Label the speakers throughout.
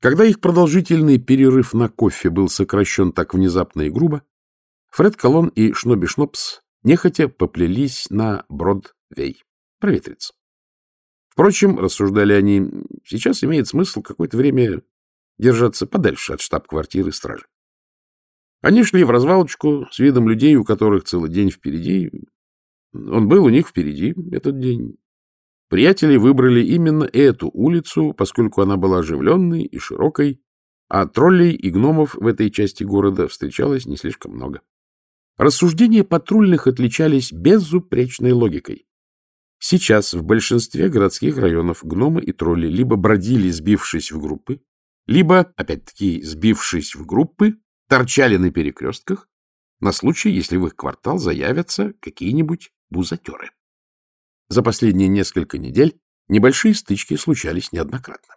Speaker 1: Когда их продолжительный перерыв на кофе был сокращен так внезапно и грубо, Фред Колон и Шноби Шнопс нехотя поплелись на Бродвей проветриться. Впрочем, рассуждали они, сейчас имеет смысл какое-то время держаться подальше от штаб-квартиры стражи. Они шли в развалочку с видом людей, у которых целый день впереди. Он был у них впереди, этот день. Приятели выбрали именно эту улицу, поскольку она была оживленной и широкой, а троллей и гномов в этой части города встречалось не слишком много. Рассуждения патрульных отличались безупречной логикой. Сейчас в большинстве городских районов гномы и тролли либо бродили, сбившись в группы, либо, опять-таки, сбившись в группы, торчали на перекрестках на случай, если в их квартал заявятся какие-нибудь бузатеры. За последние несколько недель небольшие стычки случались неоднократно.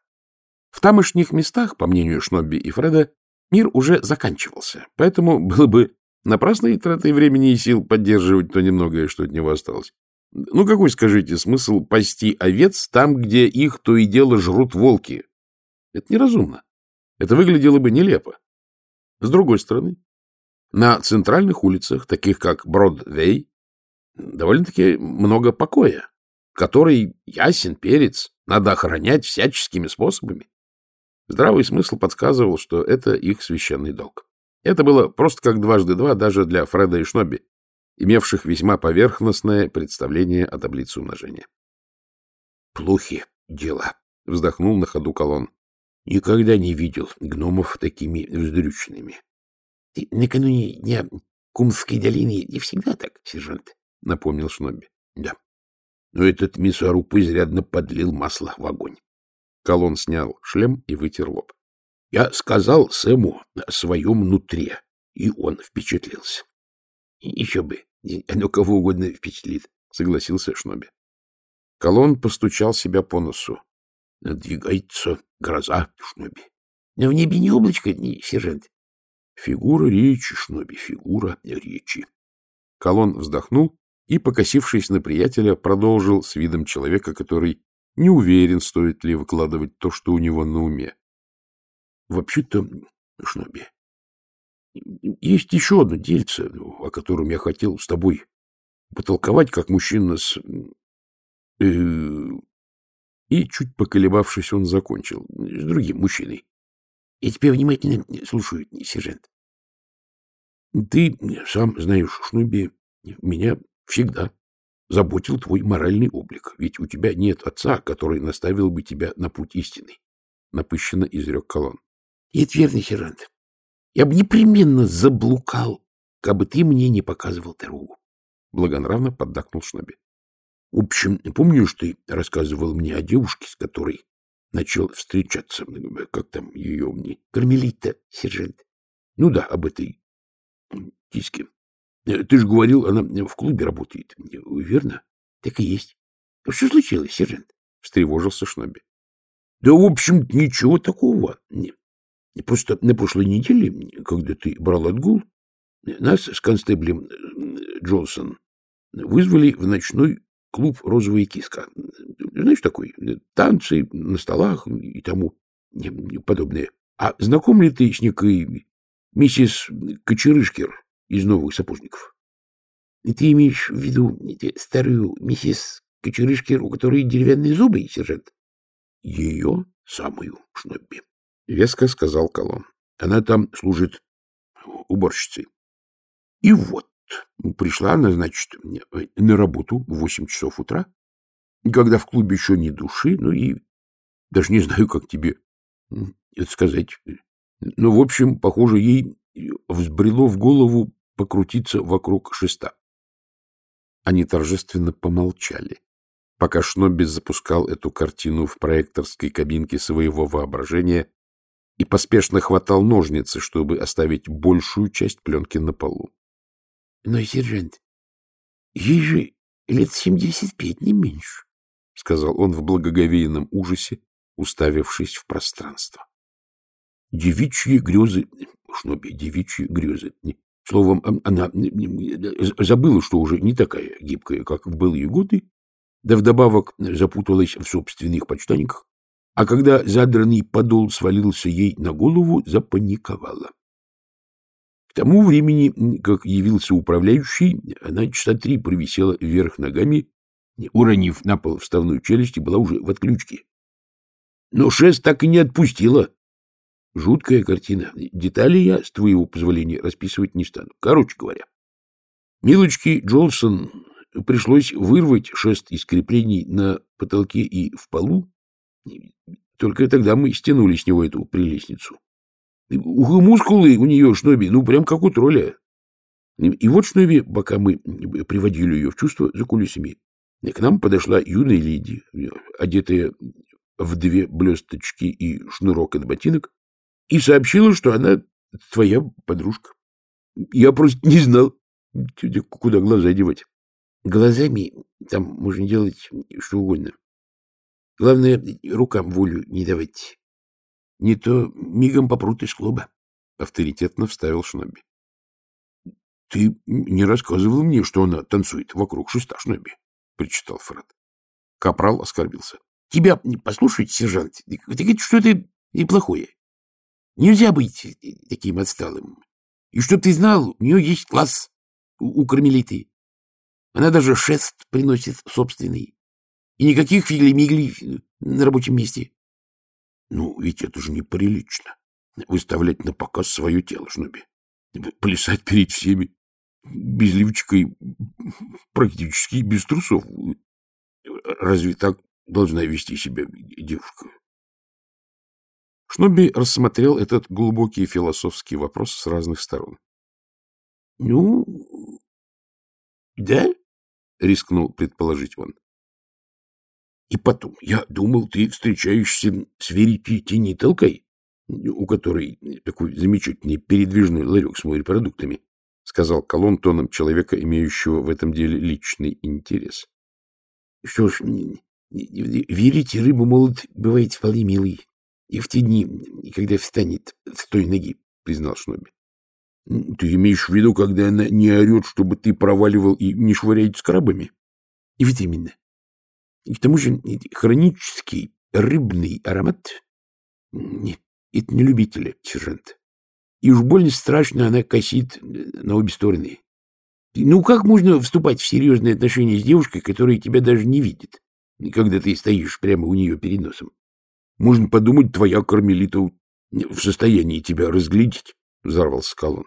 Speaker 1: В тамошних местах, по мнению Шнобби и Фреда, мир уже заканчивался, поэтому было бы напрасной тратой времени и сил поддерживать то немногое, что от него осталось. Ну какой, скажите, смысл пасти овец там, где их то и дело жрут волки? Это неразумно. Это выглядело бы нелепо. С другой стороны, на центральных улицах, таких как Бродвей, довольно-таки много покоя, который ясен перец, надо охранять всяческими способами. Здравый смысл подсказывал, что это их священный долг. Это было просто как дважды два даже для Фреда и Шноби, имевших весьма поверхностное представление о таблице умножения. «Плохи дела», — вздохнул на ходу колонн. «Никогда не видел гномов такими вздрючными». «Ты накануне дня Кумской долины не всегда так, сержант», — напомнил Шноби. — Да. Но этот мясоруб изрядно подлил масло в огонь. Колон снял шлем и вытер лоб. — Я сказал Сэму о своем нутре, и он впечатлился. — Еще бы, оно кого угодно впечатлит, — согласился Шноби. Колон постучал себя по носу. — Надвигается гроза, Шноби. — Но в небе не облачко, не, сержант. — Фигура речи, Шноби, фигура речи. Колон вздохнул и, покосившись на приятеля, продолжил с видом человека, который не уверен, стоит ли выкладывать то, что у него на уме. — Вообще-то, Шноби, есть еще одно дельце, о котором я хотел с тобой потолковать, как мужчина с... Э, и, чуть поколебавшись, он закончил. С другим мужчиной. Я тебя внимательно слушаю, сержант. Ты сам знаешь, Шнуби, меня Всегда. Заботил твой моральный облик, ведь у тебя нет отца, который наставил бы тебя на путь истины. Напыщенно изрек колонн. — Это верно, Херанд. Я бы непременно заблукал, как бы ты мне не показывал дорогу. Благонравно поддакнул Шноби. — В общем, помнишь, ты рассказывал мне о девушке, с которой начал встречаться, как там ее мне, кармелита, сержант. Ну да, об этой киске. Ты же говорил, она в клубе работает. Верно? Так и есть. Что случилось, сержант? Встревожился Шноби. Да, в общем ничего такого. Нет. Просто на прошлой неделе, когда ты брал отгул, нас с констеблем Джонсон вызвали в ночной клуб «Розовая киска». Знаешь, такой, танцы на столах и тому подобное. А знаком ли ты с некой миссис Кочерышкер? из новых сапожников. И ты имеешь в виду старую миссис Кочерышкер, у которой деревянные зубы, сержант? — Ее самую, Шнобби, — веско сказал Колон. — Она там служит уборщицей. И вот, пришла она, значит, на работу в восемь часов утра, когда в клубе еще ни души, ну и даже не знаю, как тебе это сказать. Ну, в общем, похоже, ей взбрело в голову покрутиться вокруг шеста. Они торжественно помолчали, пока Шнобби запускал эту картину в проекторской кабинке своего воображения и поспешно хватал ножницы, чтобы оставить большую часть пленки на полу. — Но, сержант, ей же лет семьдесят пять, не меньше, — сказал он в благоговейном ужасе, уставившись в пространство. — Девичьи грезы, Шнобби, девичьи грезы, Словом, она забыла, что уже не такая гибкая, как в былые годы, да вдобавок запуталась в собственных почтаниках,
Speaker 2: а когда задранный подол свалился ей на голову, запаниковала. К тому времени, как явился управляющий, она часа три провисела вверх ногами, уронив на пол вставную челюсть, и была уже в отключке. Но шест так и не отпустила, Жуткая картина. Детали я, с твоего позволения, расписывать не стану. Короче говоря, милочки Джолсон пришлось вырвать шест из креплений на потолке и в полу. Только тогда мы стянули с него эту прелестницу. Мускулы у нее, Шноби, ну, прям как у тролля. И вот, Шноби, пока мы приводили ее в чувство за кулисами, к нам подошла юная леди, одетая в две блесточки и шнурок от ботинок, и сообщила, что она твоя подружка. Я просто не знал, куда глаза девать. Глазами там можно делать что угодно. Главное, рукам волю не давать. Не то мигом попрут из клуба. Авторитетно вставил Шноби. — Ты не рассказывал мне, что она танцует вокруг шеста, Шноби, — Прочитал Фред. Капрал оскорбился. — Тебя послушать, сержант, ты говоришь, что это неплохое. Нельзя быть таким отсталым. И чтоб ты знал, у нее есть класс у, у. Она даже шест приносит собственный. И никаких фигли-мигли на рабочем месте. Ну, ведь это же неприлично. Выставлять на показ свое тело, Шнуби. Плясать перед всеми. Без лифчика практически без трусов. Разве так должна вести себя девушка?
Speaker 1: Шноби рассмотрел этот глубокий философский вопрос с разных сторон.
Speaker 2: — Ну, да? — рискнул предположить он. — И потом, я думал, ты встречаешься с Веритей Тенителкой, у которой такой замечательный передвижный ларек с морепродуктами, — сказал Колон тоном человека, имеющего в этом деле личный интерес. — Что ж, верите, рыба молот бывает вполне милый. И в те дни, когда встанет с той ноги, признал Шноби. Ты имеешь в виду, когда она не орет, чтобы ты проваливал и не швыряет скрабами? И ведь именно. И к тому же хронический рыбный аромат... Нет, это не любители, сержант. И уж больно страшно она косит на обе стороны. Ну, как можно вступать в серьезные отношения с девушкой, которая тебя даже не видит, когда ты стоишь прямо у нее перед носом? Можно подумать, твоя кармелита в состоянии тебя разглядеть, — взорвался Колон.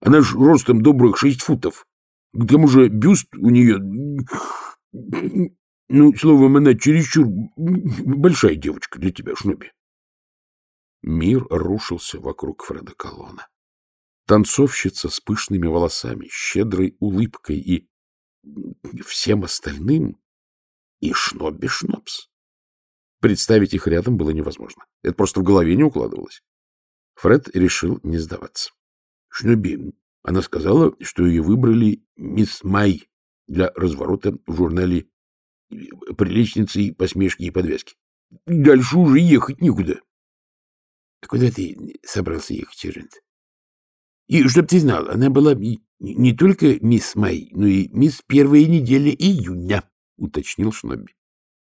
Speaker 2: Она ж ростом добрых шесть футов. К тому же бюст у нее... Ну, словом, она чересчур большая девочка для тебя, Шнуби.
Speaker 1: Мир рушился вокруг Фреда Колона. Танцовщица с пышными волосами, щедрой улыбкой и всем остальным, и Шноби Шнобс. Представить их рядом было невозможно. Это просто в голове не укладывалось. Фред решил не сдаваться.
Speaker 2: Шнюби, она сказала, что ее выбрали мисс Май для разворота в журнале э, «Приличницы, посмешки и подвязки». Дальше уже ехать никуда «А — Куда ты собрался ехать, Черент? — И чтоб ты знал, она была не только мисс Май, но и мисс первой недели июня, — уточнил Шнобби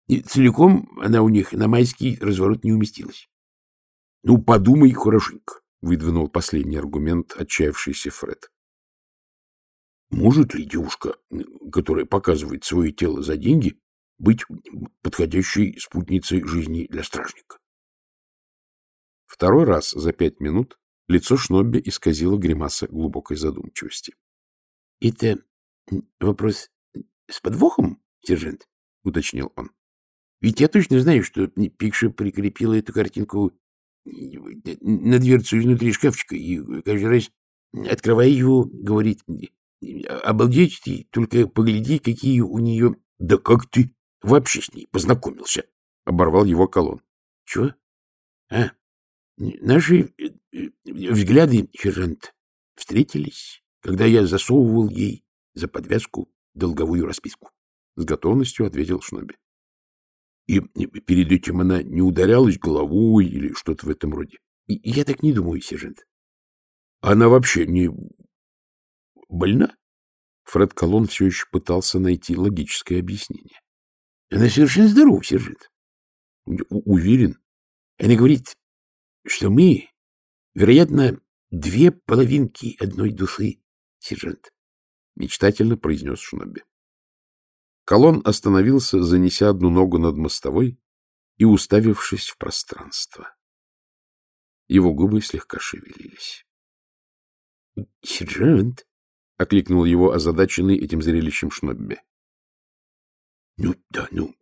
Speaker 2: и целиком она у них на майский разворот не уместилась. — Ну, подумай хорошенько, — выдвинул последний аргумент отчаявшийся Фред. — Может ли девушка, которая показывает свое тело за деньги, быть подходящей спутницей жизни для стражника?
Speaker 1: Второй раз за пять минут лицо Шнобби исказило гримаса глубокой задумчивости.
Speaker 2: — Это вопрос с подвохом, сержант? — уточнил он. Ведь я точно знаю, что Пикша прикрепила эту картинку на дверцу изнутри шкафчика, и каждый раз, открывая его, говорит, «Обалдеть ты, только погляди, какие у нее...» «Да как ты вообще с ней познакомился?» — оборвал его колонн. «Чего? А, наши э, взгляды, сержант, встретились, когда я засовывал ей за подвязку долговую расписку», —
Speaker 1: с готовностью ответил Шноби
Speaker 2: и перед этим она не ударялась головой или что-то в этом роде. И я так не думаю, сержант. Она вообще не больна?
Speaker 1: Фред Колон все еще пытался найти логическое объяснение.
Speaker 2: Она совершенно здорова, сержант.
Speaker 1: Уверен.
Speaker 2: Она говорит, что мы, вероятно, две половинки одной души, сержант. Мечтательно произнес Шноби.
Speaker 1: Колон остановился, занеся одну ногу над мостовой и уставившись в пространство. Его губы слегка шевелились.
Speaker 2: — Сержант! — окликнул его озадаченный этим зрелищем Шнобби. — Ну да, ну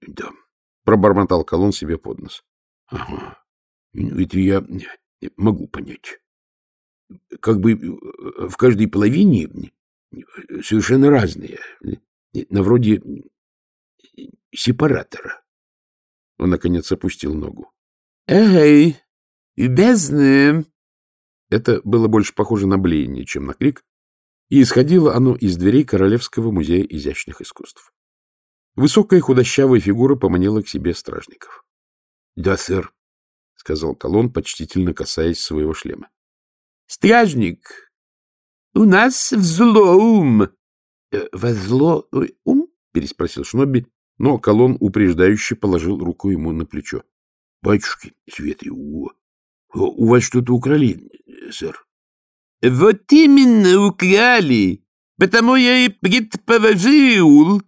Speaker 2: да, — пробормотал Колон себе под нос. — Ага, ну это я могу понять. Как бы в каждой половине совершенно разные. На вроде сепаратора.
Speaker 1: Он, наконец, опустил ногу.
Speaker 2: «Эй, бездны!»
Speaker 1: Это было больше похоже на блеяние, чем на крик, и исходило оно из дверей Королевского музея изящных искусств. Высокая худощавая фигура поманила к себе стражников.
Speaker 2: — Да, сэр, — сказал Колон, почтительно касаясь своего шлема.
Speaker 3: — Стражник, у нас
Speaker 2: взлом! Возло э, ум?
Speaker 1: — переспросил Шноби, но Колон упреждающе положил руку ему на плечо.
Speaker 2: — Батюшки, Светы, у... Э, у вас что-то украли, сэр.
Speaker 3: — Вот именно украли, потому я и предположил,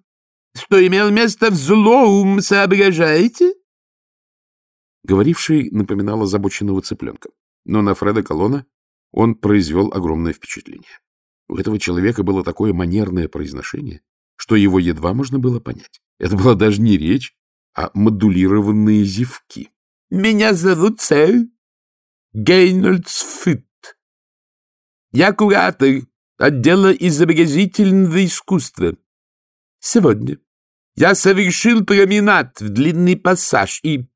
Speaker 3: что имел место взлом, соображаете?
Speaker 1: Говоривший напоминал озабоченного цыпленка, но на Фреда Колона он произвел огромное впечатление. У этого человека было такое манерное произношение, что его едва можно было понять. Это была даже не речь, а модулированные зевки.
Speaker 3: «Меня зовут Сэр Гейнольдсфит. Я куратор отдела изобразительного искусства. Сегодня я совершил променад в длинный пассаж и...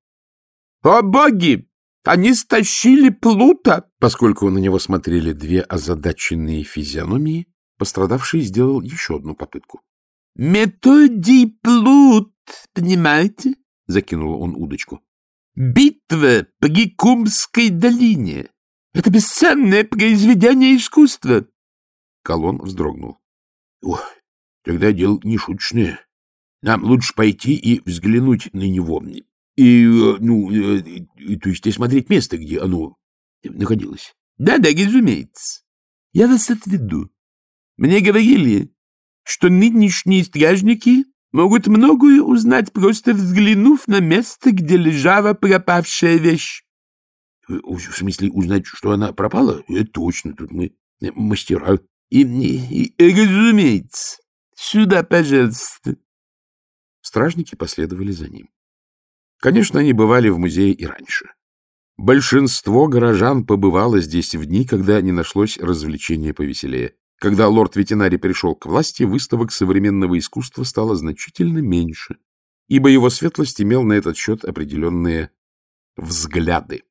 Speaker 3: О боги! Они стащили Плута!»
Speaker 1: Поскольку на него смотрели две озадаченные физиономии, пострадавший сделал еще одну попытку.
Speaker 3: «Методий Плут, понимаете?»
Speaker 1: — закинул он удочку.
Speaker 3: «Битва по Гекумской долине! Это бесценное произведение искусства!»
Speaker 1: Колон вздрогнул.
Speaker 2: «Ох, тогда дело не шуточное. Нам лучше пойти и взглянуть на него. мне. И, ну, и, то есть смотреть место, где оно э,
Speaker 3: находилось. Да-да, разумеется. Я вас отведу. Мне говорили, что нынешние стражники могут многое узнать, просто взглянув на место, где лежала пропавшая вещь.
Speaker 2: Э, в смысле, узнать, что она пропала? Это точно, тут мы мастера.
Speaker 3: И, и, и разумеется. Сюда, пожалуйста.
Speaker 1: Стражники последовали за ним. Конечно, они бывали в музее и раньше. Большинство горожан побывало здесь в дни, когда не нашлось развлечения повеселее. Когда лорд-ветеринарий пришел к власти, выставок современного искусства стало значительно меньше, ибо его светлость имел на этот счет определенные взгляды.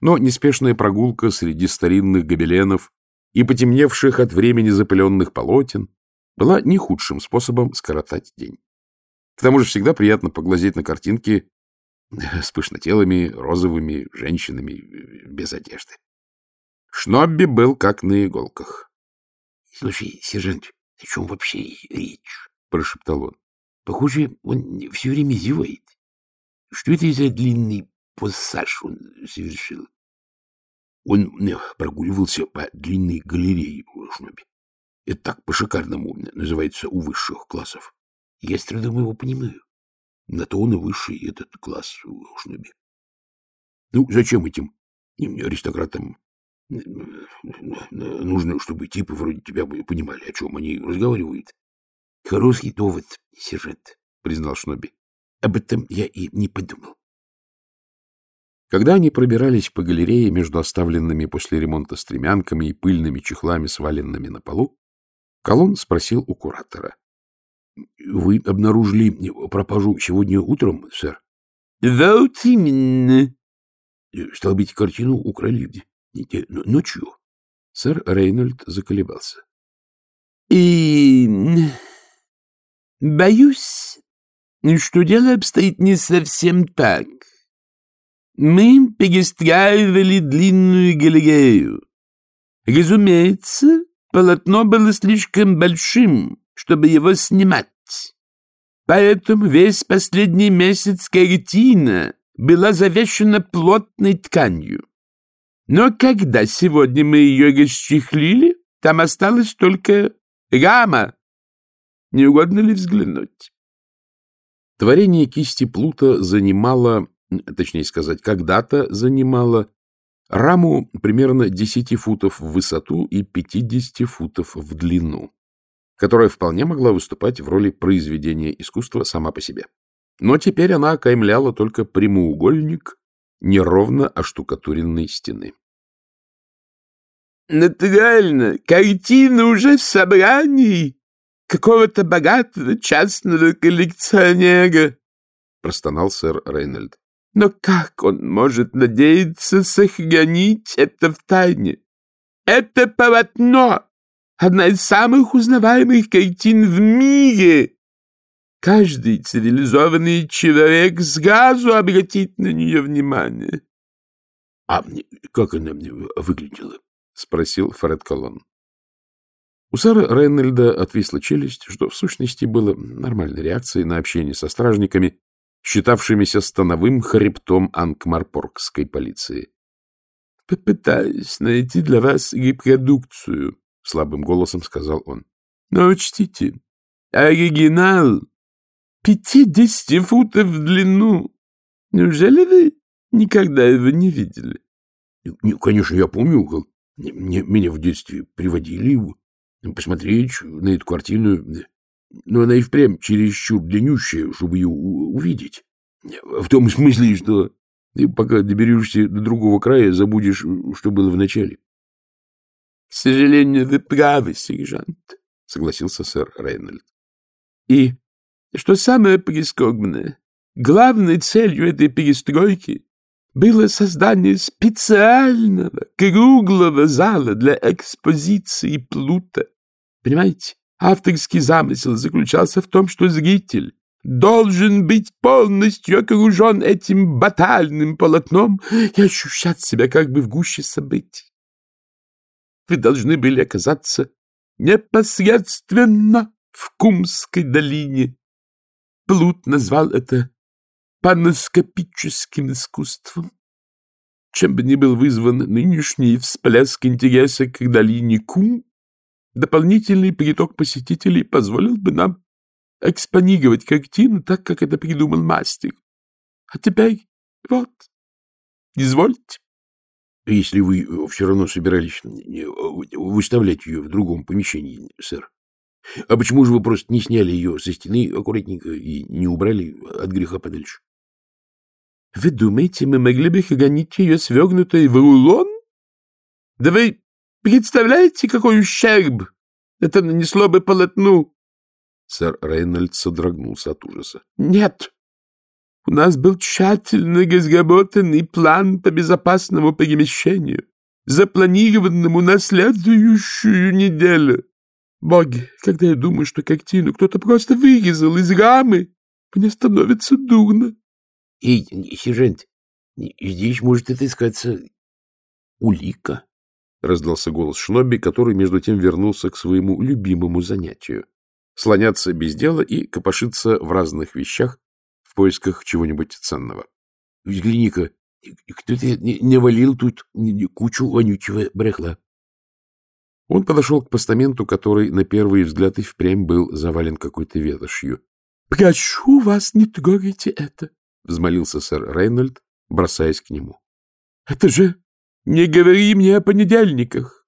Speaker 1: Но неспешная прогулка среди старинных гобеленов и потемневших от времени запыленных полотен была не худшим способом скоротать день. К тому же всегда приятно поглазеть на картинки, с пышнотелыми розовыми женщинами без одежды. Шнобби был как на иголках.
Speaker 2: — Слушай, сержант, о чем вообще речь?
Speaker 1: — прошептал он.
Speaker 2: — Похоже, он все время зевает. Что это за длинный пассаж он совершил? Он э, прогуливался по длинной галерее Шнобби. Это так по-шикарному называется у высших классов. Я с трудом его понимаю на то он и высший этот класс в шнобе. Ну, зачем этим аристократам нужно, чтобы типы вроде тебя понимали, о чем они разговаривают? Хороший довод, сержант, признал Шноби. Об этом я и не подумал.
Speaker 1: Когда они пробирались по галерее между оставленными после ремонта стремянками и пыльными чехлами, сваленными на полу, Колон спросил у куратора.
Speaker 2: Вы обнаружили пропажу сегодня утром, сэр.
Speaker 3: Вот именно.
Speaker 2: Стало картину украли ночью.
Speaker 1: Сэр Рейнольд заколебался.
Speaker 3: И... Боюсь, что дело обстоит не совсем так. Мы перестраивали длинную галерею. Разумеется, полотно было слишком большим, чтобы его снимать. Поэтому весь последний месяц каретина была завешена плотной тканью. Но когда сегодня мы ее расчехлили, там осталась только рама. Не угодно ли взглянуть?
Speaker 1: Творение кисти Плута занимало, точнее сказать, когда-то занимало раму примерно 10 футов в высоту и 50 футов в длину которая вполне могла выступать в роли произведения искусства сама по себе. Но теперь она окаймляла только прямоугольник неровно оштукатуренной стены.
Speaker 3: «Натурально, картина уже в собрании какого-то богатого частного коллекционера», простонал сэр Рейнольд. «Но как он может надеяться сохранить это в тайне? Это полотно Одна из самых узнаваемых картин в мире. Каждый цивилизованный человек с сразу обратит на нее внимание.
Speaker 2: — А мне, как она мне выглядела? — спросил Фред Колон.
Speaker 1: У Сары Рейнольда отвисла челюсть, что в сущности было нормальной реакцией на общение со стражниками, считавшимися становым хребтом анкмарпоргской полиции.
Speaker 3: — Попытаюсь найти для вас репродукцию, — слабым голосом сказал он. «Но учтите, оригинал пятидесяти футов в длину. Неужели вы никогда его не видели?»
Speaker 2: «Конечно, я помню. Мне, меня в детстве приводили его посмотреть на эту картину, но она и впрямь чересчур длиннющая, чтобы ее увидеть. В том смысле, что ты пока доберешься до другого края, забудешь, что было в начале.
Speaker 3: К сожалению, вы правы, сержант, — согласился сэр Рейнольд. И, что самое прискорбное, главной целью этой перестройки было создание специального круглого зала для экспозиции Плута. Понимаете, авторский замысел заключался в том, что зритель должен быть полностью окружен этим батальным полотном и ощущать себя как бы в гуще событий вы должны были оказаться непосредственно в Кумской долине. Плут назвал это паноскопическим искусством. Чем бы ни был вызван нынешний всплеск интереса к долине Кум, дополнительный приток посетителей позволил бы нам экспонировать картину так, как это придумал мастер. А теперь вот, извольте
Speaker 2: если вы э, все равно собирались э, выставлять ее в другом помещении, сэр. А почему же вы просто не сняли ее со стены аккуратненько и не убрали от греха подальше?
Speaker 3: — Вы думаете, мы могли бы хагонить ее свегнутой в улон? Да вы представляете, какой ущерб это нанесло бы полотну?
Speaker 1: Сэр Рейнольд содрогнулся от ужаса.
Speaker 3: — Нет, у нас был тщательный разработанный план по безопасному перемещению, запланированному на следующую неделю. Боги, когда я думаю, что картину кто-то просто вырезал из рамы, мне становится дурно.
Speaker 2: — И, сержант, здесь может отыскаться улика, —
Speaker 1: раздался голос Шноби, который между тем вернулся к своему любимому занятию — слоняться без дела и копошиться в разных вещах, в поисках чего-нибудь ценного.
Speaker 2: — Взгляни-ка, кто-то не валил тут кучу вонючего брехла.
Speaker 1: Он подошел к постаменту, который на первый взгляд и впрямь был завален какой-то ветошью.
Speaker 3: — Прошу вас, не трогайте это, — взмолился сэр Рейнольд, бросаясь к нему. — Это же... Не говори мне о понедельниках.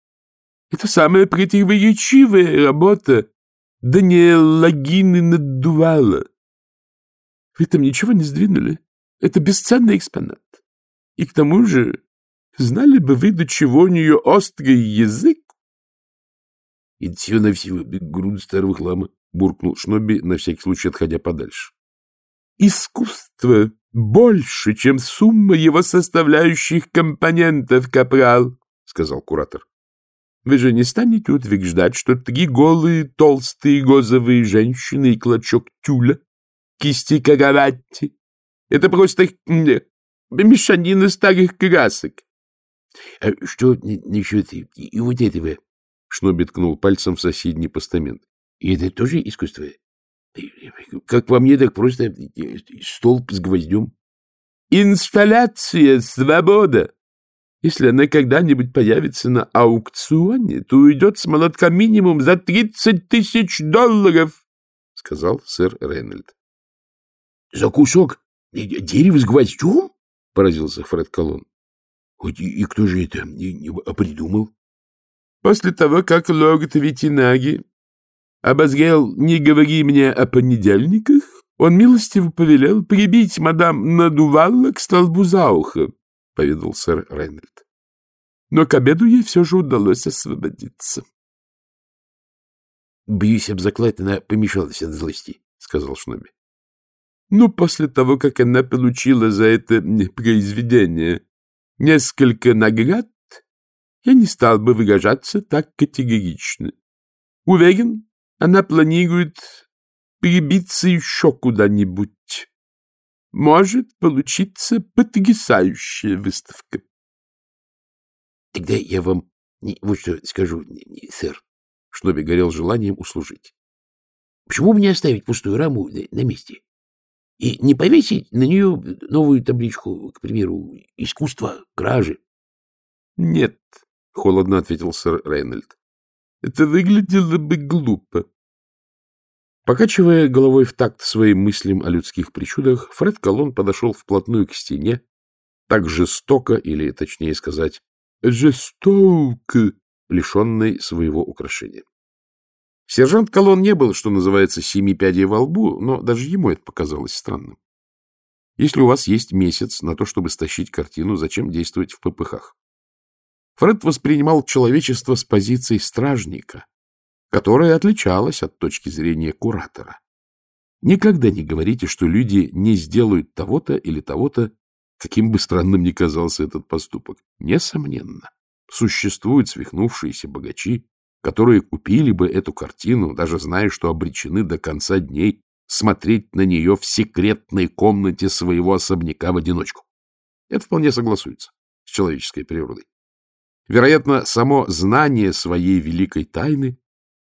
Speaker 3: Это самая противоречивая работа. Да не лагины надувала. Вы там ничего не сдвинули. Это бесценный экспонат. И к тому же, знали бы вы, до чего у нее острый язык?
Speaker 2: — И все на все грудь старого хлама, — буркнул Шноби, на всякий случай отходя подальше.
Speaker 3: — Искусство больше, чем сумма его составляющих компонентов, капрал, — сказал куратор. — Вы же не станете утверждать, что три голые, толстые, гозовые женщины и клочок тюля кисти Кагаватти. Это просто мешанина старых красок.
Speaker 2: А — Что насчет и вот этого?
Speaker 1: — Шноби ткнул пальцем в соседний постамент.
Speaker 2: — И это тоже искусство? Как по мне, так просто столб с гвоздем.
Speaker 3: — Инсталляция «Свобода». Если она когда-нибудь появится на аукционе, то уйдет с молотка минимум за тридцать тысяч долларов, — сказал сэр Рейнольд.
Speaker 2: За кусок дерева с гвоздем? — поразился Фред Колон. Хоть и, кто же это придумал?
Speaker 3: После того, как Логот Ветинаги обозгел «Не говори мне о понедельниках», он милостиво повелел прибить мадам Надувалла к столбу за ухо, — поведал сэр Рейнольд. Но к обеду ей все же удалось освободиться.
Speaker 2: — Бьюсь об заклад, она помешалась от злости, — сказал Шноби.
Speaker 3: Ну, после того, как она получила за это произведение несколько наград, я не стал бы выражаться так категорично. Уверен, она планирует перебиться еще куда-нибудь. Может получиться потрясающая выставка.
Speaker 2: Тогда я вам вот что скажу, сэр. Шноби горел желанием услужить. Почему мне оставить пустую раму на месте? и не повесить на нее новую табличку, к примеру, «Искусство кражи».
Speaker 3: — Нет, — холодно ответил сэр Рейнольд. — Это выглядело бы глупо.
Speaker 1: Покачивая головой в такт своим мыслям о людских причудах, Фред Колон подошел вплотную к стене, так жестоко, или, точнее сказать, жестоко, лишенной своего украшения. Сержант Колон не был, что называется, семи пядей во лбу, но даже ему это показалось странным. Если у вас есть месяц на то, чтобы стащить картину, зачем действовать в ППХ? Фред воспринимал человечество с позиции стражника, которая отличалась от точки зрения куратора. Никогда не говорите, что люди не сделают того-то или того-то, каким бы странным ни казался этот поступок. Несомненно, существуют свихнувшиеся богачи, которые купили бы эту картину, даже зная, что обречены до конца дней смотреть на нее в секретной комнате своего особняка в одиночку. Это вполне согласуется с человеческой природой. Вероятно, само знание своей великой тайны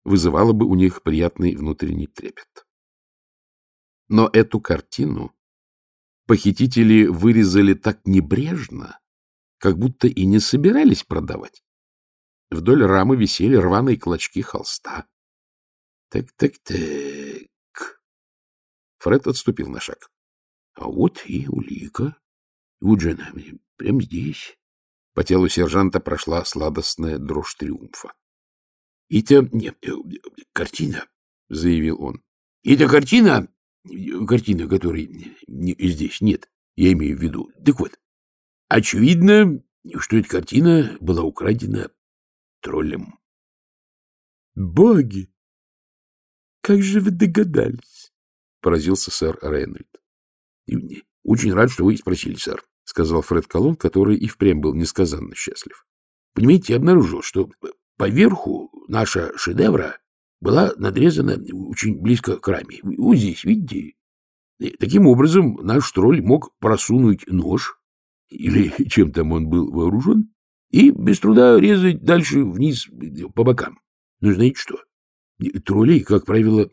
Speaker 1: вызывало бы у них приятный внутренний трепет. Но эту картину похитители вырезали так небрежно, как будто и не собирались продавать. Вдоль рамы висели рваные клочки холста. Так-так-так. Фред отступил на шаг. А вот и улика. Вот прям здесь. По телу сержанта прошла сладостная дрожь триумфа. — Это нет, э, картина, — заявил он. — Это картина, картина, которой здесь нет, я имею в виду. Так вот, очевидно, что эта картина была украдена троллем.
Speaker 3: «Боги! Как же вы догадались?» — поразился сэр Рейнольд.
Speaker 2: — Очень рад, что вы спросили, сэр, — сказал Фред Колон, который и впрямь был несказанно счастлив. — Понимаете, я обнаружил, что поверху наша шедевра была надрезана очень близко к раме. Вот здесь, видите? И таким образом, наш тролль мог просунуть нож, или чем там он был вооружен, и без труда резать дальше вниз по бокам. Ну, знаете что? Троллей, как правило,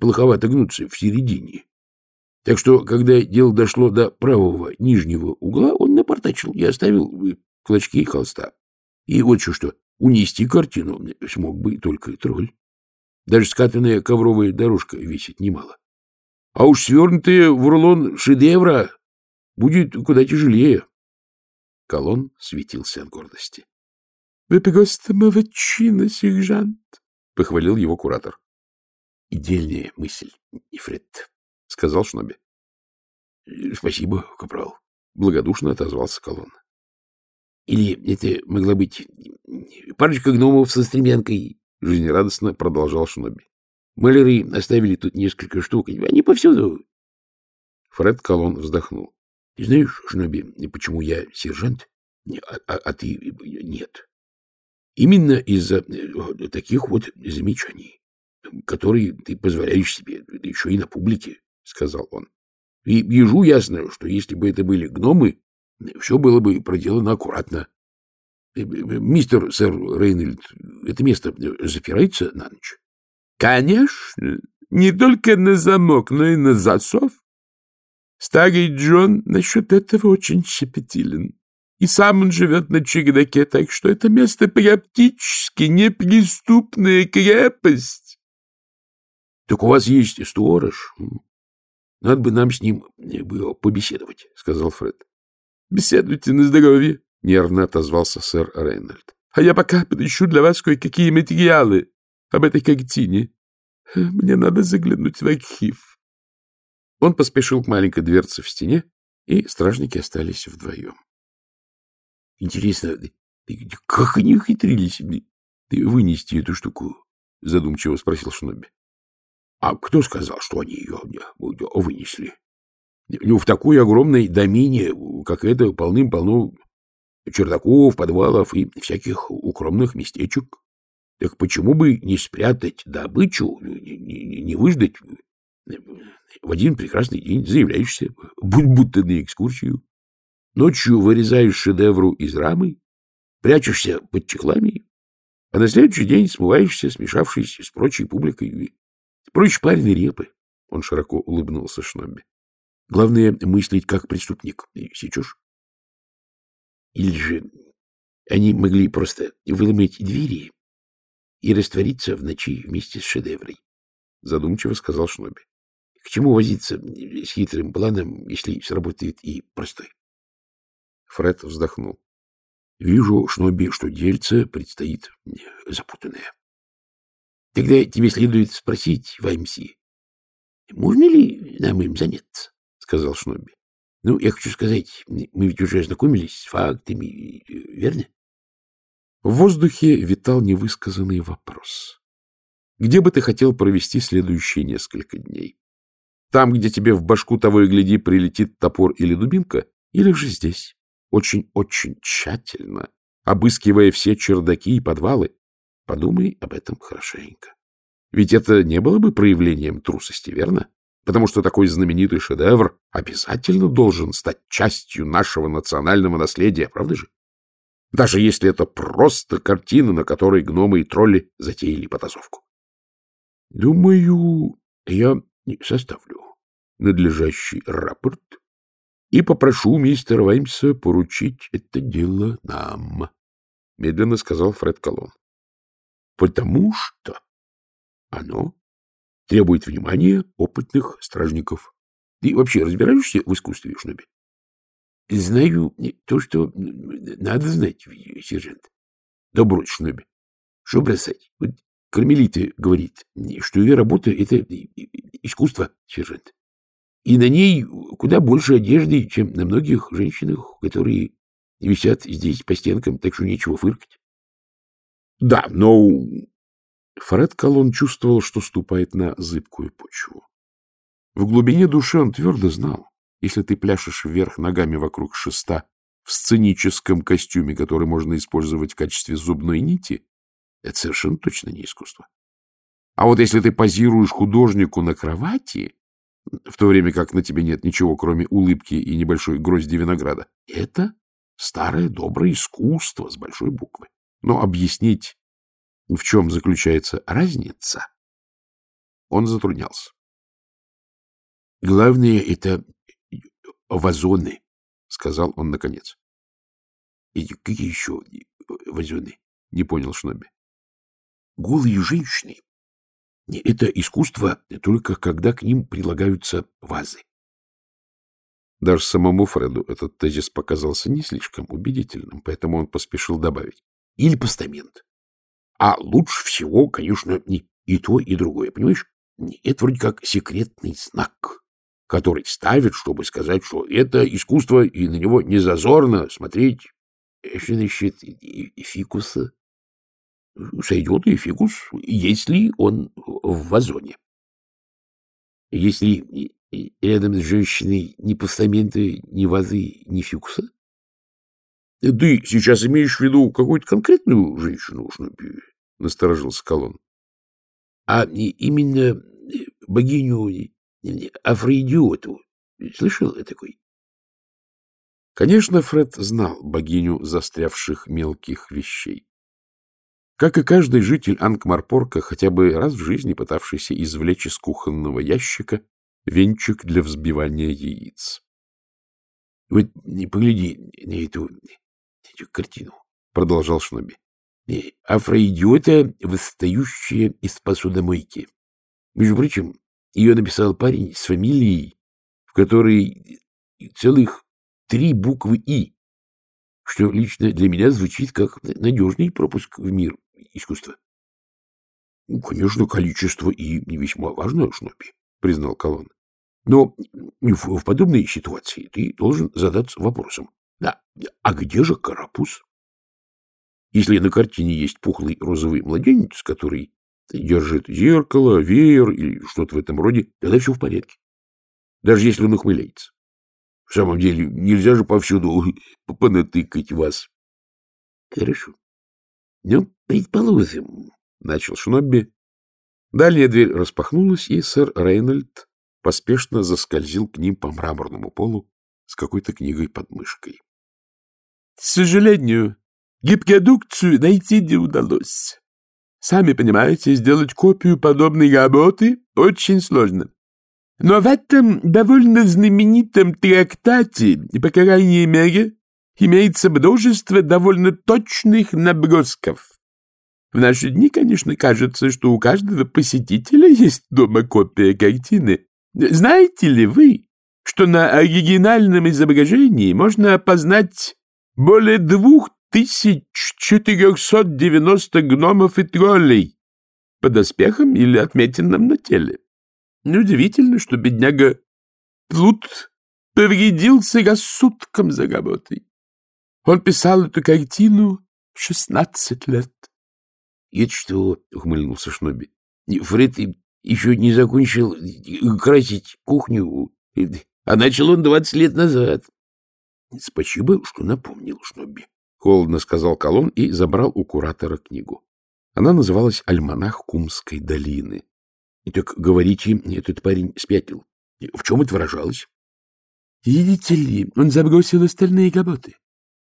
Speaker 2: плоховато гнутся в середине. Так что, когда дело дошло до правого нижнего угла, он напортачил и оставил клочки холста. И вот еще что, унести картину смог бы только тролль. Даже скатанная ковровая дорожка весит немало. А уж свернутые в рулон шедевра будет куда тяжелее колонн светился от гордости.
Speaker 3: — Вы пригостомовочина, сержант! — похвалил его куратор.
Speaker 2: — Идельная мысль, Нефред, — сказал Шноби. — Спасибо, капрал, — благодушно отозвался колонн. — Или это могла быть парочка гномов со стремянкой, — жизнерадостно продолжал Шноби. — Мэллеры оставили тут несколько штук, они повсюду. Фред Колон вздохнул. Знаешь, Шноби, почему я сержант? А, а, ты нет. Именно из-за таких вот замечаний, которые ты позволяешь себе, да еще и на публике, — сказал он. И ежу ясно, что если бы это были гномы, все было бы проделано аккуратно. Мистер сэр Рейнольд, это место запирается на ночь?
Speaker 3: — Конечно, не только на замок, но и на засов. Старый Джон насчет этого очень щепетилен. И сам он живет на чердаке, так что это место практически неприступная крепость.
Speaker 2: — Так у вас есть сторож. Надо бы нам с ним э, было побеседовать, — сказал Фред.
Speaker 3: — Беседуйте на здоровье, — нервно отозвался сэр Рейнольд. — А я пока подыщу для вас кое-какие материалы об этой картине. Мне надо заглянуть в архив.
Speaker 1: Он поспешил к маленькой дверце в стене, и стражники остались вдвоем.
Speaker 2: — Интересно, как они ухитрились вынести эту штуку? — задумчиво спросил Шноби. — А кто сказал, что они ее вынесли? Ну, в такой огромной домине, как это, полным-полно чердаков, подвалов и всяких укромных местечек. Так почему бы не спрятать добычу, не, не, не выждать в один прекрасный день заявляешься, будто на экскурсию, ночью вырезаешь шедевру из рамы, прячешься под чехлами, а на следующий день смываешься, смешавшись с прочей публикой. Прочь парень репы, — он широко улыбнулся Шнобби. Главное — мыслить как преступник. Сечешь? Или же они могли просто выломать двери и раствориться в ночи вместе с шедеврой, — задумчиво сказал Шноби. К чему возиться с хитрым планом, если сработает и простой?
Speaker 1: Фред вздохнул.
Speaker 2: Вижу, Шноби, что дельце предстоит запутанное. Тогда тебе следует спросить в АМС, можно ли нам им заняться, — сказал Шноби. Ну, я хочу сказать, мы ведь уже ознакомились с фактами, верно?
Speaker 1: В воздухе витал невысказанный вопрос. Где бы ты хотел провести следующие несколько дней? Там, где тебе в башку того и гляди прилетит топор или дубинка, или же здесь, очень-очень тщательно, обыскивая все чердаки и подвалы, подумай об этом хорошенько. Ведь это не было бы проявлением трусости, верно? Потому что такой знаменитый шедевр обязательно должен стать частью нашего национального наследия, правда же? Даже если это просто картина, на которой гномы и тролли затеяли потасовку.
Speaker 2: Думаю, я не составлю надлежащий рапорт и попрошу мистера Ваймса поручить это дело нам, — медленно сказал Фред Колон. — Потому что оно требует внимания опытных стражников. Ты вообще разбираешься в искусстве, Шнуби? — Знаю то, что надо знать, сержант. — Добро, Шнуби. Что бросать? Вот Кармелита говорит, что ее работа — это искусство, сержант. И на ней куда больше одежды, чем на многих женщинах, которые висят здесь по стенкам, так что нечего фыркать. Да, но...
Speaker 1: Фред Колон чувствовал, что ступает на зыбкую почву. В глубине души он твердо знал, если ты пляшешь вверх ногами вокруг шеста в сценическом костюме, который можно использовать в качестве зубной нити, это совершенно точно не искусство. А вот если ты позируешь художнику на кровати, в то время как на тебе нет ничего, кроме улыбки и небольшой грозди винограда. Это старое доброе искусство с большой буквы. Но объяснить, в чем заключается разница, он затруднялся.
Speaker 2: Главное — это вазоны, — сказал он наконец. И — Какие еще вазоны? — не понял Шноби. — Голые женщины не Это искусство только когда к ним прилагаются вазы.
Speaker 1: Даже самому Фреду этот тезис показался не слишком убедительным, поэтому он поспешил добавить.
Speaker 2: Или постамент. А лучше всего, конечно, и, и то, и другое, понимаешь? Это вроде как секретный знак, который ставит, чтобы сказать, что это искусство, и на него не зазорно смотреть. Э, что значит фикуса? сойдет и фикус, если он в вазоне. Если рядом с женщиной ни постаменты, ни вазы, ни фикуса? Ты сейчас имеешь в виду какую-то конкретную женщину, Шнупи? — насторожился Колон. — А именно богиню Афридиоту. Слышал я такой?
Speaker 1: Конечно, Фред знал богиню застрявших мелких вещей. Как и каждый житель Анкмарпорка, хотя бы раз в жизни пытавшийся извлечь из кухонного ящика венчик для взбивания яиц.
Speaker 2: — Вот не погляди на эту, эту картину, — продолжал Шноби. «Э, — Афроидиота, восстающая из посудомойки. Между прочим, ее написал парень с фамилией, в которой целых три буквы «и», что лично для меня звучит как надежный пропуск в мир искусства.
Speaker 1: Конечно, количество и не весьма важно, Шнопи, признал Колон. Но в, в подобной ситуации ты должен задаться вопросом. Да, а где же карапуз? Если на картине есть пухлый розовый младенец, который держит зеркало, веер или что-то в этом роде, тогда все в порядке. Даже если он ухмыляется. В самом деле, нельзя же повсюду понатыкать вас.
Speaker 2: Хорошо. Ну, ведь полузим, — начал Шнобби.
Speaker 1: Далее дверь распахнулась, и сэр Рейнольд поспешно заскользил к ним по мраморному полу с какой-то книгой под мышкой.
Speaker 3: — К сожалению, гипкодукцию найти не удалось. Сами понимаете, сделать копию подобной работы очень сложно. Но в этом довольно знаменитом трактате, по крайней мере, имеется множество довольно точных набросков. В наши дни, конечно, кажется, что у каждого посетителя есть дома копия картины. Знаете ли вы, что на оригинальном изображении можно опознать более двух 1490 гномов и троллей под оспехом или отметинным на теле. Неудивительно, что бедняга Плут повредился рассудком за работой. Он писал эту картину шестнадцать лет.
Speaker 2: — Это что? — ухмыльнулся Шноби. — Фред еще не закончил красить кухню, а начал он двадцать лет назад.
Speaker 1: — Спасибо, что напомнил Шноби, — холодно сказал Колон и забрал у куратора книгу. Она называлась «Альманах Кумской долины». — Так, говорите, этот парень спятил. В чем это выражалось?
Speaker 3: — Видите ли, он забросил остальные работы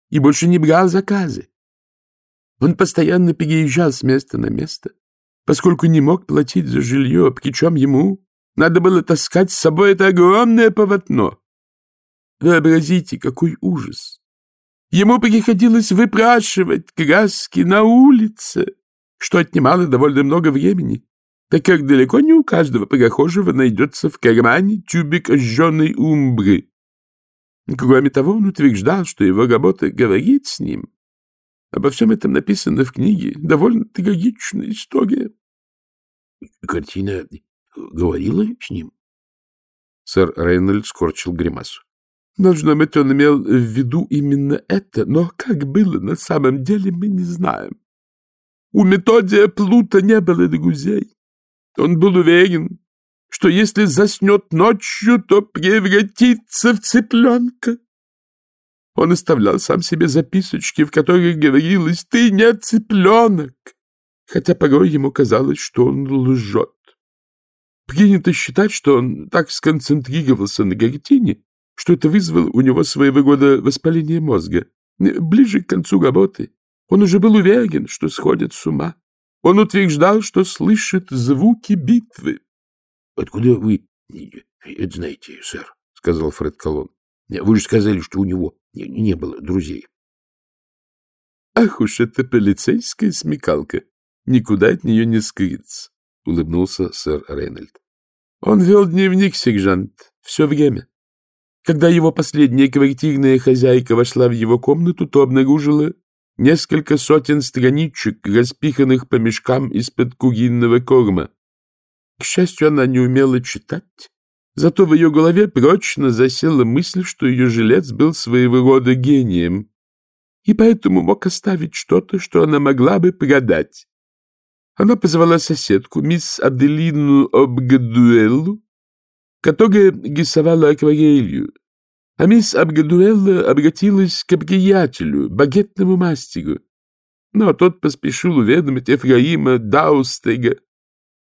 Speaker 3: и больше не брал заказы. Он постоянно переезжал с места на место, поскольку не мог платить за жилье, причем ему надо было таскать с собой это огромное поводно. Вообразите, какой ужас! Ему приходилось выпрашивать краски на улице, что отнимало довольно много времени, так как далеко не у каждого прохожего найдется в кармане тюбик жженой умбры. Кроме того, он утверждал, что его работа говорит с ним. Обо всем этом написано в книге, довольно трагичная история.
Speaker 2: Картина э, говорила с ним?
Speaker 1: Сэр Рейнольд скорчил гримасу.
Speaker 3: Должно быть, он имел в виду именно это, но как было на самом деле, мы не знаем. У Методия Плута не было друзей. Он был уверен, что если заснет ночью, то превратится в цыпленка. Он оставлял сам себе записочки, в которых говорилось «ты не цыпленок», хотя порой ему казалось, что он лжет. Принято считать, что он так сконцентрировался на гортине, что это вызвало у него своего года воспаление мозга. Ближе к концу работы он уже был уверен, что сходит с ума. Он утверждал, что слышит звуки битвы.
Speaker 2: Откуда вы это знаете, сэр? — сказал Фред Колон. — Вы же сказали, что у него не, было друзей.
Speaker 3: — Ах уж это полицейская смекалка! Никуда от нее не скрыться! — улыбнулся сэр Рейнольд. — Он вел дневник, сержант, все время. Когда его последняя квартирная хозяйка вошла в его комнату, то обнаружила несколько сотен страничек, распиханных по мешкам из-под куриного корма. К счастью, она не умела читать. Зато в ее голове прочно засела мысль, что ее жилец был своего рода гением, и поэтому мог оставить что-то, что она могла бы продать. Она позвала соседку, мисс Аделину Обгадуэллу, которая рисовала акварелью, а мисс Обгадуэлла обратилась к приятелю, багетному мастеру. Но тот поспешил уведомить Эфраима Даустега,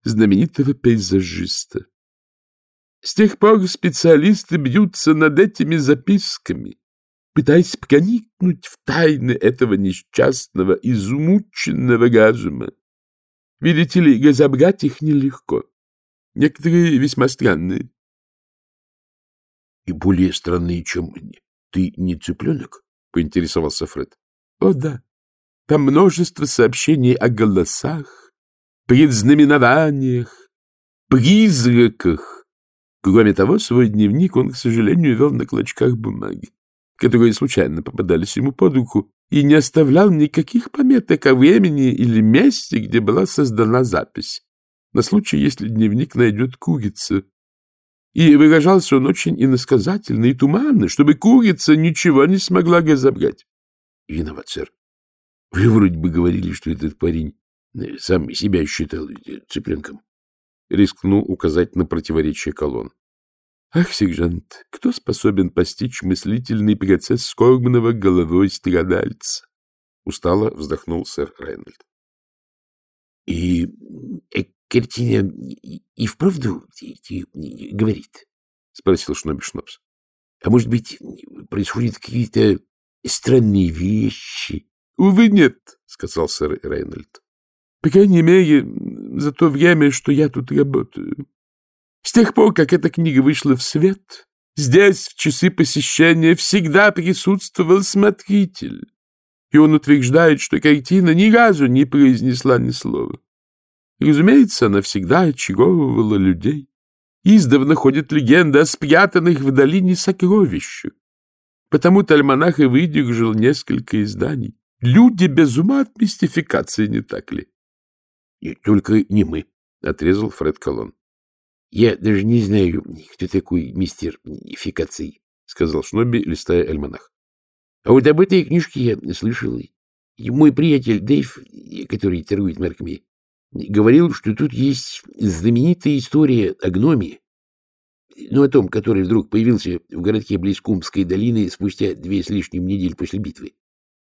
Speaker 3: знаменитого пейзажиста. С тех пор специалисты бьются над этими записками, пытаясь проникнуть в тайны этого несчастного, измученного газума. Видите ли, разобрать их нелегко. Некоторые весьма странные.
Speaker 2: — И более странные, чем они. Ты не цыпленок? — поинтересовался Фред.
Speaker 3: — О, да. Там множество сообщений о голосах, предзнаменованиях, призраках. Кроме того, свой дневник он, к сожалению, вел на клочках бумаги, которые случайно попадались ему под руку, и не оставлял никаких пометок о времени или месте, где была создана запись, на случай, если дневник найдет курица. И выражался он очень иносказательно и туманно, чтобы курица ничего не смогла разобрать.
Speaker 2: Виноват, сэр. Вы вроде бы говорили, что этот парень сам себя считал цыпленком. Рискнул указать на противоречие колонн.
Speaker 3: Ах, сержант, кто способен постичь мыслительный процесс скорбного головой страдальца?
Speaker 1: Устало вздохнул сэр Рейнольд.
Speaker 2: И э, картина и, и вправду и, и, говорит? — спросил Шноби Шнобс. — А может быть, происходят какие-то странные вещи?
Speaker 3: — Увы, нет, — сказал сэр Рейнольд. Пока не имею, за то время, что я тут работаю. С тех пор, как эта книга вышла в свет, здесь в часы посещения всегда присутствовал смотритель. И он утверждает, что картина ни разу не произнесла ни слова. Разумеется, она всегда очаровывала людей. Издавна ходит легенда о спрятанных в долине сокровищах. потому тальманах альманах и выдержал несколько изданий. Люди без ума от мистификации, не так ли?
Speaker 2: — Только не мы, — отрезал Фред Колон. — Я даже не знаю, кто такой мистер Фикаций, — сказал Шноби, листая альманах. — А вот об этой книжке я слышал. И мой приятель Дэйв, который торгует марками, говорил, что тут есть знаменитая история о гноме, ну, о том, который вдруг появился в городке Близкумской долины спустя две с лишним недель после битвы.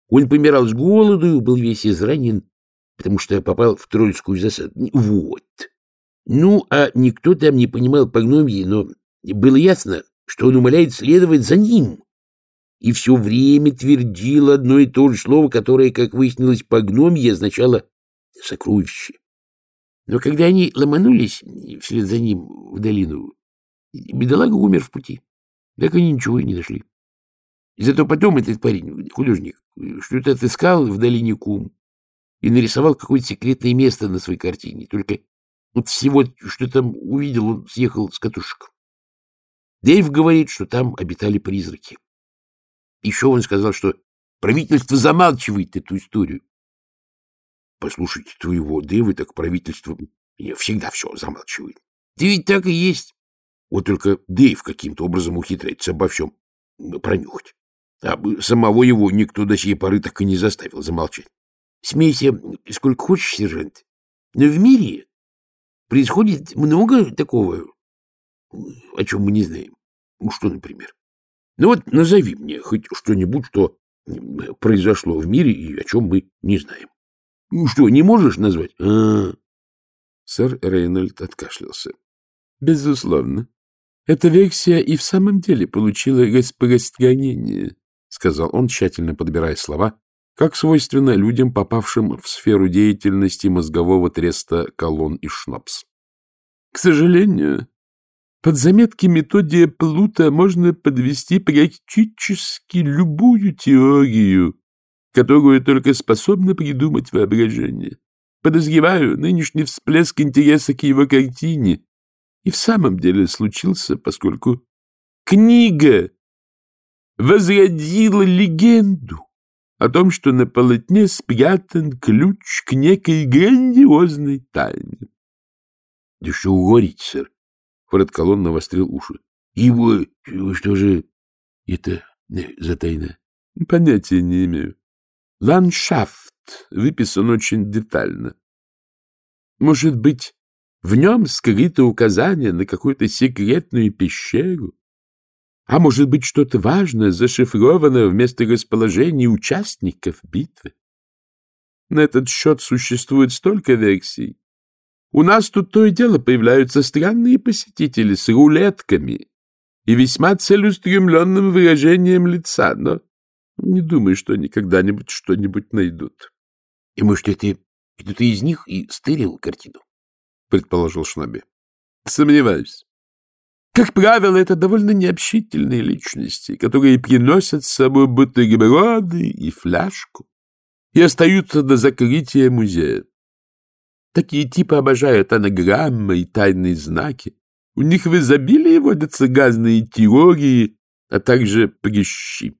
Speaker 2: Он помирал с голоду, был весь изранен, потому что я попал в тролльскую засаду. Вот. Ну, а никто там не понимал погномьи, но было ясно, что он умоляет следовать за ним. И все время твердил одно и то же слово, которое, как выяснилось, погномье означало «сокровище». Но когда они ломанулись вслед за ним в долину, бедолага умер в пути. Так они ничего и не нашли. Зато потом этот парень, художник, что-то отыскал в долине Кум и нарисовал какое-то секретное место на своей картине. Только вот всего, что там увидел, он съехал с катушек. Дейв говорит, что там обитали призраки. Еще он сказал, что правительство замалчивает эту историю. Послушайте, твоего Дэйва так правительство всегда все замалчивает. Да ведь так и есть. Вот только Дэйв каким-то образом ухитряется обо всем пронюхать. А самого его никто до сей поры так и не заставил замолчать. Смейся сколько хочешь, сержант. Но в мире происходит много такого, о чем мы не знаем. Ну, что, например? Ну вот назови мне хоть что-нибудь, что произошло в мире и о чем мы не знаем. Ну что, не можешь назвать? А.
Speaker 1: Сэр Рейнольд откашлялся.
Speaker 3: Безусловно. Эта версия и в самом деле получила распорастранение, сказал он, тщательно подбирая слова, как свойственно людям, попавшим в сферу деятельности мозгового треста колонн и шнапс. К сожалению, под заметки методия Плута можно подвести практически любую теорию, которую только способно придумать воображение. Подозреваю, нынешний всплеск интереса к его картине и в самом деле случился, поскольку книга возродила легенду о том, что на полотне спрятан ключ к некой грандиозной тайне.
Speaker 2: — Да что уговорить, сэр? — Фред Колон навострил уши. — Его... что же это за тайна?
Speaker 3: — Понятия не имею. Ландшафт выписан очень детально. Может быть, в нем скрыто указание на какую-то секретную пещеру? А может быть, что-то важное зашифровано вместо расположения участников битвы? На этот счет существует столько версий. У нас тут то и дело появляются странные посетители с рулетками и весьма целеустремленным выражением лица, но не думаю, что они когда-нибудь что-нибудь найдут.
Speaker 2: — И, может, это кто-то из них и стырил картину? — предположил Шноби.
Speaker 3: — Сомневаюсь. Как правило, это довольно необщительные личности, которые приносят с собой бутерброды и фляжку и остаются до закрытия музея. Такие типы обожают анаграммы и тайные знаки. У них в изобилии водятся газные теории, а также прыщи.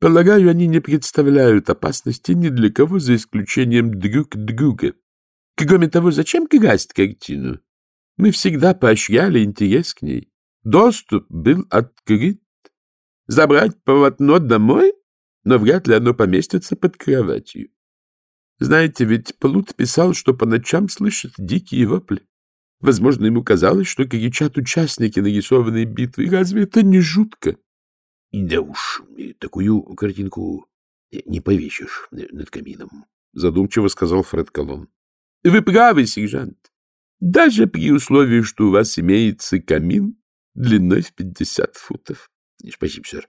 Speaker 3: Полагаю, они не представляют опасности ни для кого, за исключением друг друга. Кроме того, зачем красть картину? Мы всегда поощряли интерес к ней. Доступ был открыт. Забрать полотно домой, но вряд ли оно поместится под кроватью. Знаете, ведь Плут писал, что по ночам слышит дикие вопли. Возможно, ему казалось, что кричат участники нарисованной битвы. Разве это не жутко?
Speaker 2: — Да уж, такую картинку не повесишь над камином, — задумчиво сказал Фред Колон.
Speaker 3: — Вы правы, сержант. Даже при условии, что у вас имеется камин длиной в пятьдесят футов.
Speaker 2: Э, спасибо, сэр.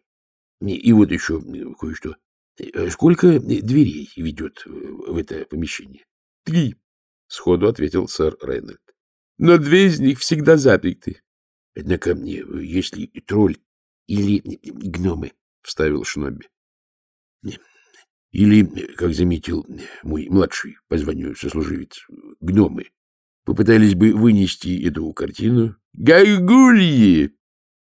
Speaker 2: И вот еще э, кое-что. Э, сколько дверей ведет в это помещение?
Speaker 3: Три, сходу ответил сэр Рейнольд. Но две из них всегда заперты.
Speaker 2: Однако мне, если тролль или гномы, вставил Шноби. Или, как заметил мой младший позвоню сослуживец, гномы попытались бы вынести эту картину.
Speaker 3: «Гайгульи!»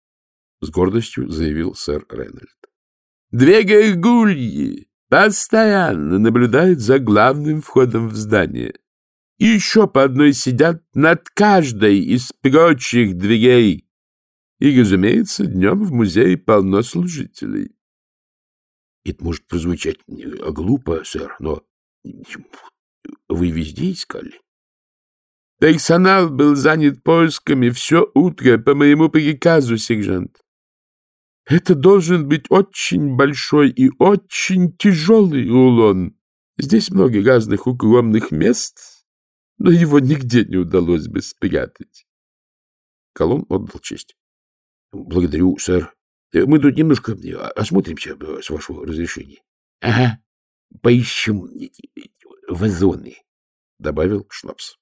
Speaker 1: — с гордостью заявил сэр Рейнольд.
Speaker 3: «Две гайгульи постоянно наблюдают за главным входом в здание. Еще по одной сидят над каждой из прочих дверей. И, разумеется, днем в музее полно служителей».
Speaker 2: Это может прозвучать глупо, сэр, но вы везде искали?
Speaker 3: Персонал был занят поисками. все утро по моему приказу, сержант. Это должен быть очень большой и очень тяжелый рулон. Здесь много разных укромных мест, но его нигде не удалось бы спрятать.
Speaker 1: Колон отдал честь.
Speaker 2: — Благодарю, сэр. Мы тут немножко осмотримся, с вашего разрешения. — Ага, поищем вазоны, — добавил Шнапс.